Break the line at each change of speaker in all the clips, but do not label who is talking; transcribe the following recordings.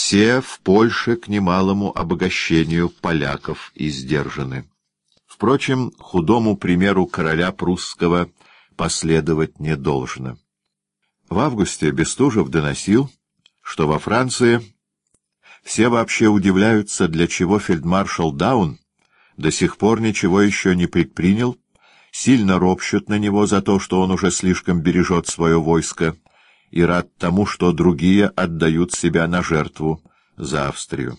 все в Польше к немалому обогащению поляков издержаны. Впрочем, худому примеру короля прусского последовать не должно. В августе Бестужев доносил, что во Франции все вообще удивляются, для чего фельдмаршал Даун до сих пор ничего еще не предпринял, сильно ропщут на него за то, что он уже слишком бережет свое войско, и рад тому, что другие отдают себя на жертву за Австрию.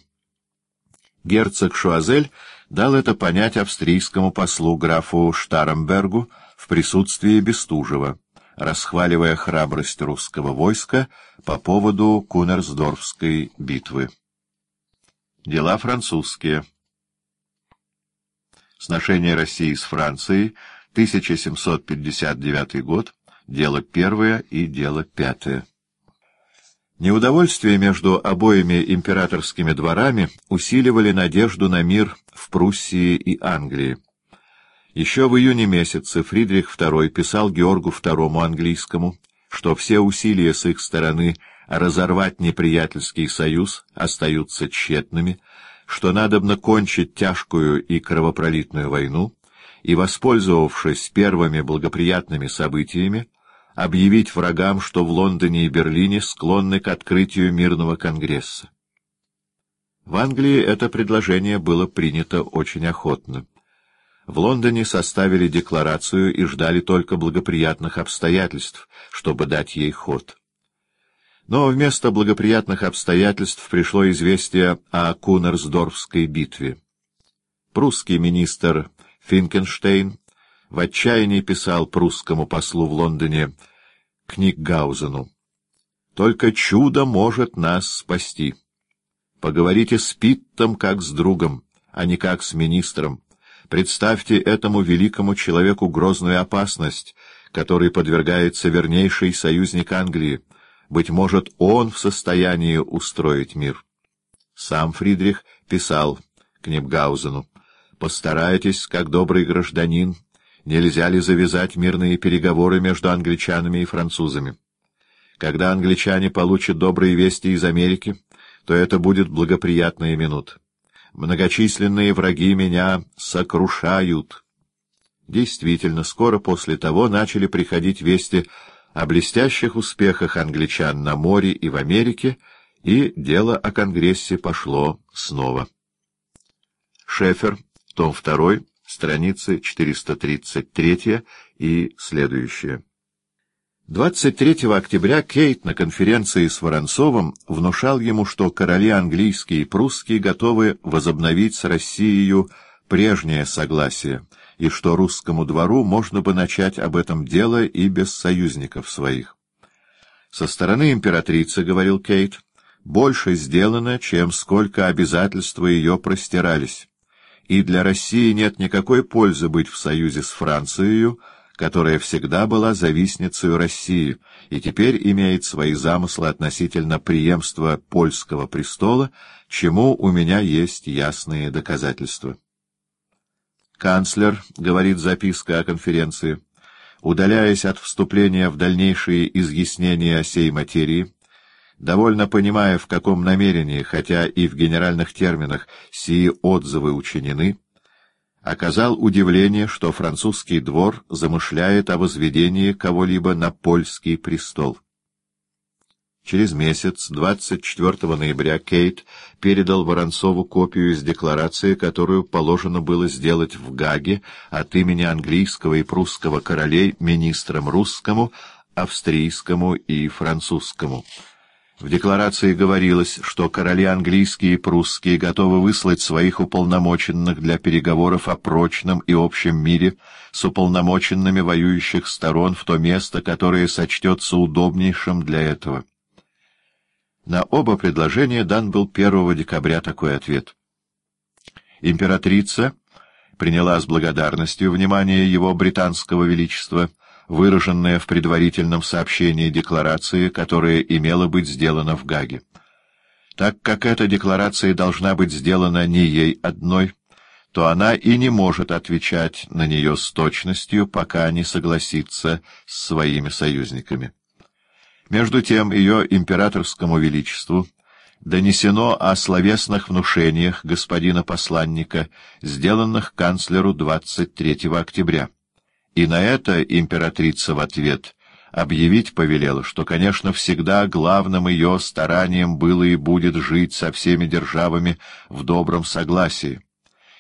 Герцог Шуазель дал это понять австрийскому послу графу Штарембергу в присутствии Бестужева, расхваливая храбрость русского войска по поводу Кунерсдорфской битвы. Дела французские. Сношение России с Францией, 1759 год, дело первое и дело пятое. Неудовольствие между обоими императорскими дворами усиливали надежду на мир в Пруссии и Англии. Еще в июне месяце Фридрих II писал Георгу II английскому, что все усилия с их стороны разорвать неприятельский союз остаются тщетными, что надобно кончить тяжкую и кровопролитную войну и, воспользовавшись первыми благоприятными событиями, объявить врагам, что в Лондоне и Берлине склонны к открытию мирного конгресса. В Англии это предложение было принято очень охотно. В Лондоне составили декларацию и ждали только благоприятных обстоятельств, чтобы дать ей ход. Но вместо благоприятных обстоятельств пришло известие о Кунерсдорфской битве. Прусский министр Финкенштейн в отчаянии писал прусскому послу в Лондоне Книггаузену. «Только чудо может нас спасти. Поговорите с Питтом как с другом, а не как с министром. Представьте этому великому человеку грозную опасность, которой подвергается вернейший союзник Англии. Быть может, он в состоянии устроить мир». Сам Фридрих писал Книггаузену. «Постарайтесь, как добрый гражданин, нельзя ли завязать мирные переговоры между англичанами и французами. Когда англичане получат добрые вести из Америки, то это будет благоприятная минута. Многочисленные враги меня сокрушают. Действительно, скоро после того начали приходить вести о блестящих успехах англичан на море и в Америке, и дело о Конгрессе пошло снова. Шефер, том 2, страницы 433 и следующие. 23 октября Кейт на конференции с Воронцовым внушал ему, что короли английские и прусские готовы возобновить с Россией прежнее согласие, и что русскому двору можно бы начать об этом дело и без союзников своих. Со стороны императрицы, — говорил Кейт, — больше сделано, чем сколько обязательства ее простирались и для России нет никакой пользы быть в союзе с Францией, которая всегда была завистницей России и теперь имеет свои замыслы относительно преемства польского престола, чему у меня есть ясные доказательства. Канцлер, говорит записка о конференции, удаляясь от вступления в дальнейшие изъяснения о сей материи, довольно понимая, в каком намерении, хотя и в генеральных терминах, сии отзывы учинены, оказал удивление, что французский двор замышляет о возведении кого-либо на польский престол. Через месяц, 24 ноября, Кейт передал Воронцову копию из декларации, которую положено было сделать в Гаге от имени английского и прусского королей министрам русскому, австрийскому и французскому. В декларации говорилось, что короли английские и прусские готовы выслать своих уполномоченных для переговоров о прочном и общем мире с уполномоченными воюющих сторон в то место, которое сочтется удобнейшим для этого. На оба предложения дан был 1 декабря такой ответ. Императрица приняла с благодарностью внимание его британского величества — выраженное в предварительном сообщении декларации, которая имела быть сделана в Гаге. Так как эта декларация должна быть сделана не ей одной, то она и не может отвечать на нее с точностью, пока не согласится с своими союзниками. Между тем ее императорскому величеству донесено о словесных внушениях господина посланника, сделанных канцлеру 23 октября. И на это императрица в ответ объявить повелела, что, конечно, всегда главным ее старанием было и будет жить со всеми державами в добром согласии.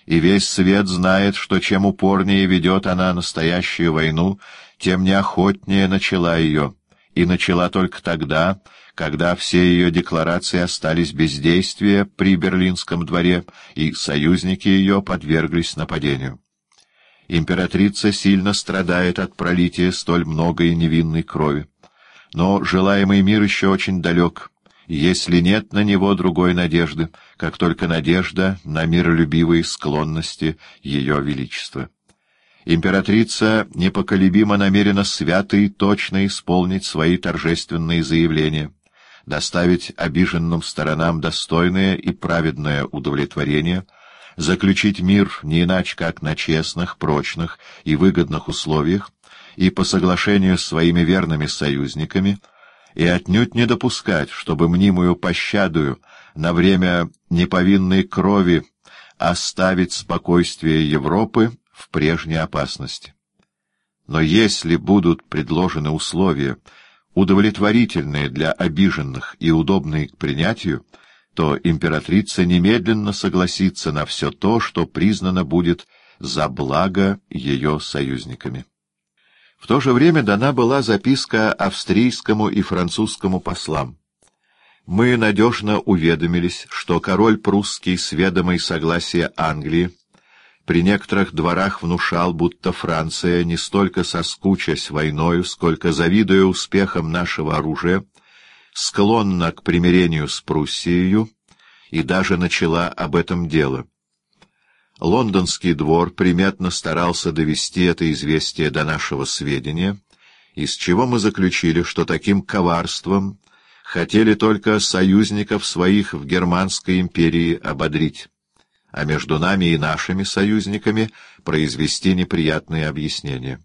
И весь свет знает, что чем упорнее ведет она настоящую войну, тем неохотнее начала ее, и начала только тогда, когда все ее декларации остались без действия при Берлинском дворе, и союзники ее подверглись нападению. Императрица сильно страдает от пролития столь многой невинной крови. Но желаемый мир еще очень далек, если нет на него другой надежды, как только надежда на миролюбивые склонности Ее Величества. Императрица непоколебимо намерена свято и точно исполнить свои торжественные заявления, доставить обиженным сторонам достойное и праведное удовлетворение — заключить мир не иначе как на честных, прочных и выгодных условиях и по соглашению с своими верными союзниками, и отнюдь не допускать, чтобы мнимую пощадую на время неповинной крови оставить спокойствие Европы в прежней опасности. Но если будут предложены условия, удовлетворительные для обиженных и удобные к принятию, то императрица немедленно согласится на все то, что признано будет за благо ее союзниками. В то же время дана была записка австрийскому и французскому послам. Мы надежно уведомились, что король прусский с ведомой согласия Англии при некоторых дворах внушал, будто Франция, не столько соскучась войною, сколько завидуя успехам нашего оружия, склонна к примирению с Пруссией и даже начала об этом дело. Лондонский двор приметно старался довести это известие до нашего сведения, из чего мы заключили, что таким коварством хотели только союзников своих в Германской империи ободрить, а между нами и нашими союзниками произвести неприятные объяснения.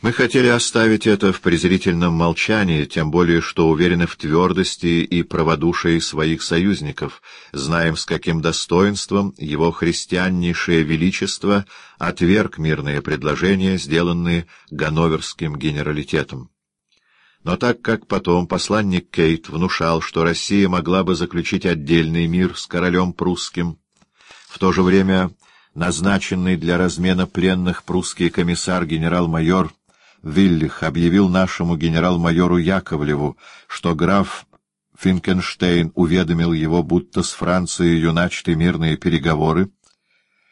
Мы хотели оставить это в презрительном молчании, тем более что уверены в твердости и праводушии своих союзников, знаем, с каким достоинством его христианнейшее величество отверг мирные предложения, сделанные Ганноверским генералитетом. Но так как потом посланник Кейт внушал, что Россия могла бы заключить отдельный мир с королем прусским, в то же время назначенный для размена пленных прусский комиссар генерал-майор Виллих объявил нашему генерал-майору Яковлеву, что граф Финкенштейн уведомил его, будто с Францией начаты мирные переговоры,